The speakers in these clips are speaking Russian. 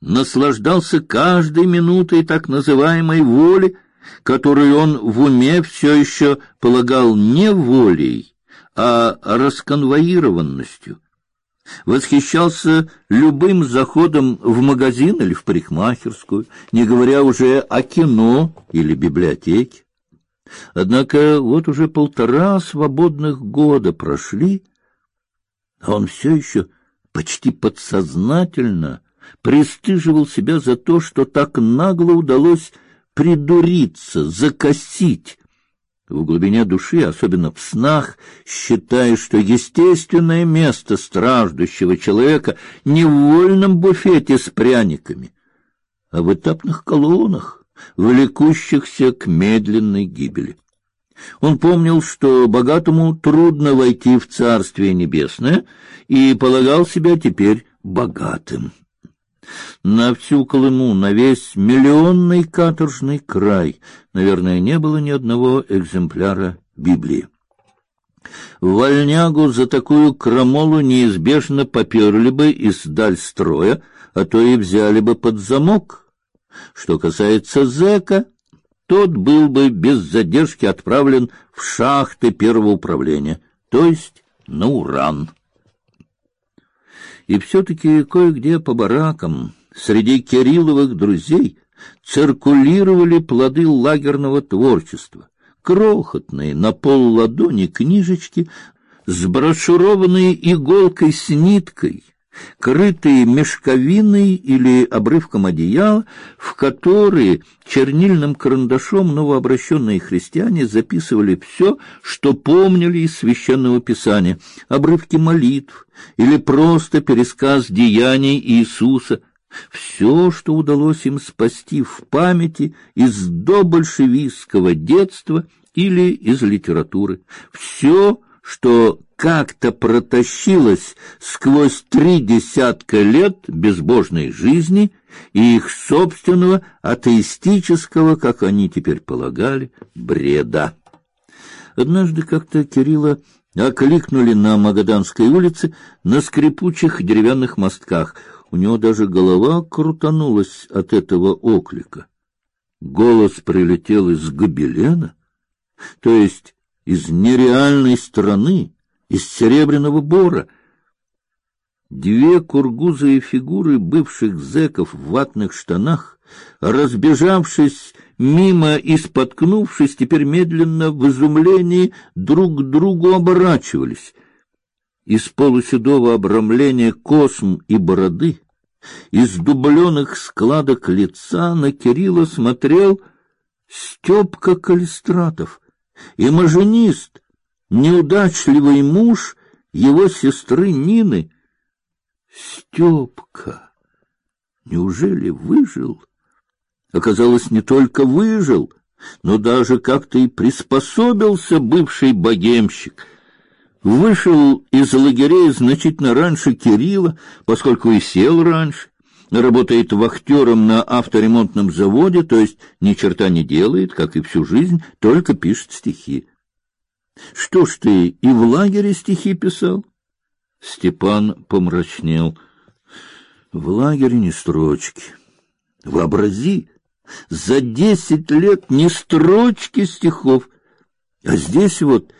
наслаждался каждой минутой так называемой воли, которую он в уме все еще полагал не волей, а расконвоированностью. Восхищался любым заходом в магазин или в парикмахерскую, не говоря уже о кино или библиотеке. Однако вот уже полтора свободных года прошли, а он все еще почти подсознательно пристыживал себя за то, что так нагло удалось придуриться, закосить. В глубине души, особенно в снах, считая, что естественное место страждущего человека не в вольном буфете с пряниками, а в этапных колоннах, влекущихся к медленной гибели. Он помнил, что богатому трудно войти в Царствие Небесное, и полагал себя теперь богатым на всю Колыму, на весь миллионный каторжный край, наверное, не было ни одного экземпляра Библии. Вольнягу за такую крамолу неизбежно поперли бы из даль строя, а то и взяли бы под замок. Что касается зэка, тот был бы без задержки отправлен в шахты первого управления, то есть на уран. И все-таки кое-где по баракам среди Кирилловых друзей циркулировали плоды лагерного творчества, крохотные на пол ладони книжечки, сброшурованные иголкой с ниткой, крытые мешковиной или обрывком одеяла, в которые чернильным карандашом новообращенные христиане записывали все, что помнили из священного писания, обрывки молитв или просто пересказ деяний Иисуса, все, что удалось им спасти в памяти из добольшевистского детства или из литературы, все, что как-то протащилась сквозь три десятка лет безбожной жизни и их собственного атеистического, как они теперь полагали, бреда. Однажды как-то Кирилла окликнули на Магаданской улице на скрипучих деревянных мостках. У него даже голова крутанулась от этого оклика. Голос прилетел из гобелена, то есть из нереальной страны, из серебряного бора. Две кургузые фигуры бывших зэков в ватных штанах, разбежавшись мимо и споткнувшись, теперь медленно в изумлении друг к другу оборачивались. Из полуседого обрамления косм и бороды, из дубленых складок лица на Кирилла смотрел Степка Калистратов, имажинист, неудачливый муж его сестры Нины. Степка, неужели выжил? Оказалось, не только выжил, но даже как-то и приспособился бывший богемщик. Вышел из лагерей значительно раньше Кирилла, поскольку и сел раньше. Работает вахтером на авторемонтном заводе, то есть ни черта не делает, как и всю жизнь, только пишет стихи. Что ж ты и в лагере стихи писал? Степан помрачнел. В лагере не строчки. Вообрази, за десять лет ни строчки стихов, а здесь вот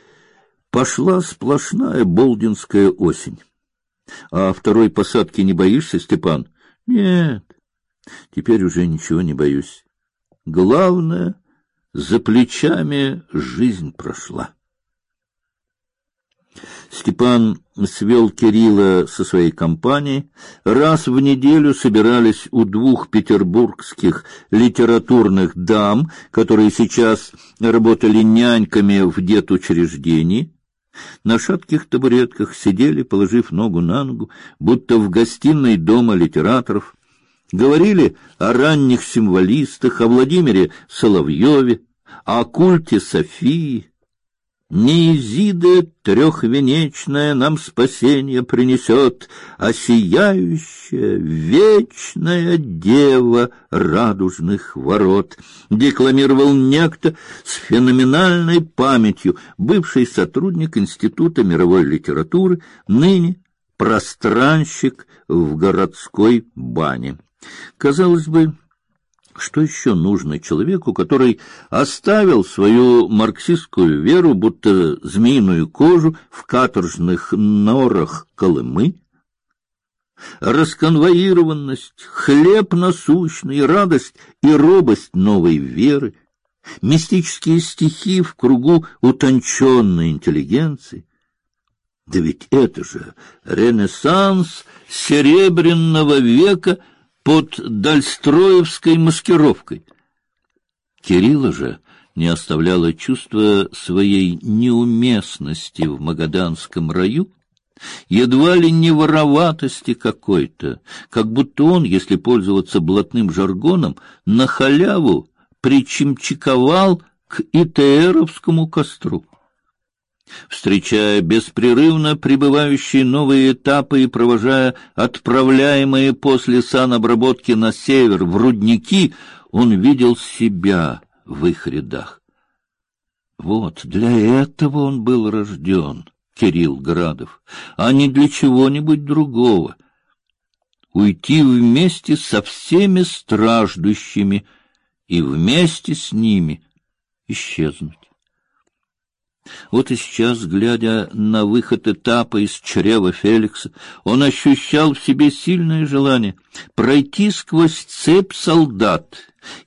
пошла сплошная болдинская осень. А второй посадки не боишься, Степан? Нет. Теперь уже ничего не боюсь. Главное, за плечами жизнь прошла. Степан свел Кирилла со своей компанией. Раз в неделю собирались у двух петербургских литературных дам, которые сейчас работали няньками в детучреждении. На шатких табуретках сидели, положив ногу на ногу, будто в гостиной дома литераторов. Говорили о ранних символистах, о Владимире Соловьеве, о культе Софии, не Изида трехвенечная нам спасение принесет, а сияющая вечная дева радужных ворот. Декламировал некто с феноменальной памятью, бывший сотрудник Института мировой литературы, ныне пространщик в городской бане. Казалось бы, что еще нужно человеку, который оставил свою марксистскую веру, будто змеиную кожу в каторжных норах Колымы? Расконвоированность, хлеб насущный, радость и робость новой веры, мистические стихи в кругу утонченной интеллигенции. Да ведь это же ренессанс серебряного века — под дальстроевской маскировкой. Кирилла же не оставляло чувство своей неуместности в Магаданском раю, едва ли не вороватости какой-то, как будто он, если пользоваться блатным жаргоном, на халяву причимчиковал к ИТРовскому костру встречая беспрерывно прибывающие новые этапы и провожая отправляемые после санобработки на север в рудники, он видел себя в их рядах. Вот для этого он был рожден, Кирилл Градов, а не для чего-нибудь другого. Уйти вместе со всеми страждущими и вместе с ними исчезнуть. Вот и сейчас, глядя на выход этапа из чрева Феликса, он ощущал в себе сильное желание пройти сквозь цепь солдат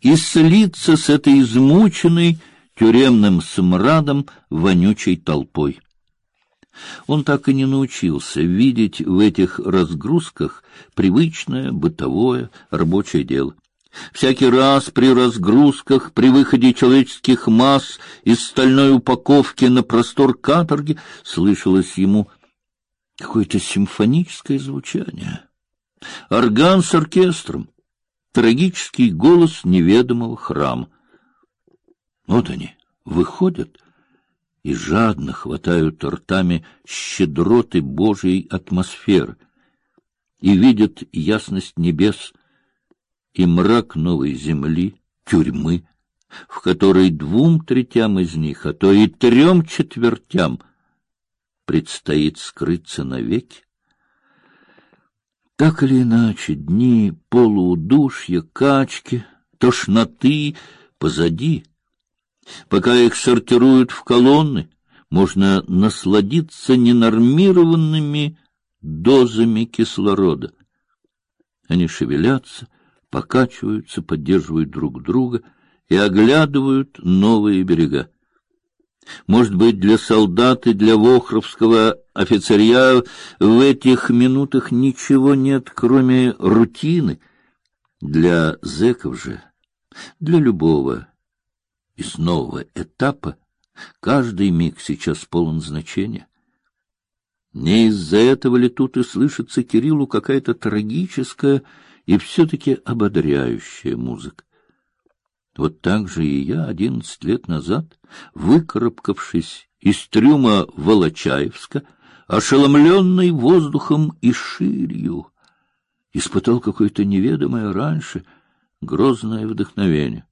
и слиться с этой измученной тюремным смрадом вонючей толпой. Он так и не научился видеть в этих разгрузках привычное бытовое рабочее дело. Всякий раз при разгрузках, при выходе человеческих масс из стальной упаковки на простор каторги слышалось ему какое-то симфоническое звучание. Орган с оркестром, трагический голос неведомого храма. Вот они выходят и жадно хватают ртами щедроты Божьей атмосферы и видят ясность небес и мрак новой земли, тюрьмы, в которой двум третям из них, а то и трем четвертям предстоит скрыться навеки. Так или иначе, дни полуудушья, качки, тошноты позади. Пока их сортируют в колонны, можно насладиться ненормированными дозами кислорода. Они шевелятся, покачиваются, поддерживают друг друга и оглядывают новые берега. Может быть, для солдат и для вохровского офицерия в этих минутах ничего нет, кроме рутины. Для зэков же, для любого из нового этапа, каждый миг сейчас полон значения. Не из-за этого ли тут и слышится Кириллу какая-то трагическая и все-таки ободряющая музыка. Вот так же и я одиннадцать лет назад, выкарабкавшись из трюма Волочаевска, ошеломленный воздухом и ширью, испытал какое-то неведомое раньше грозное вдохновение.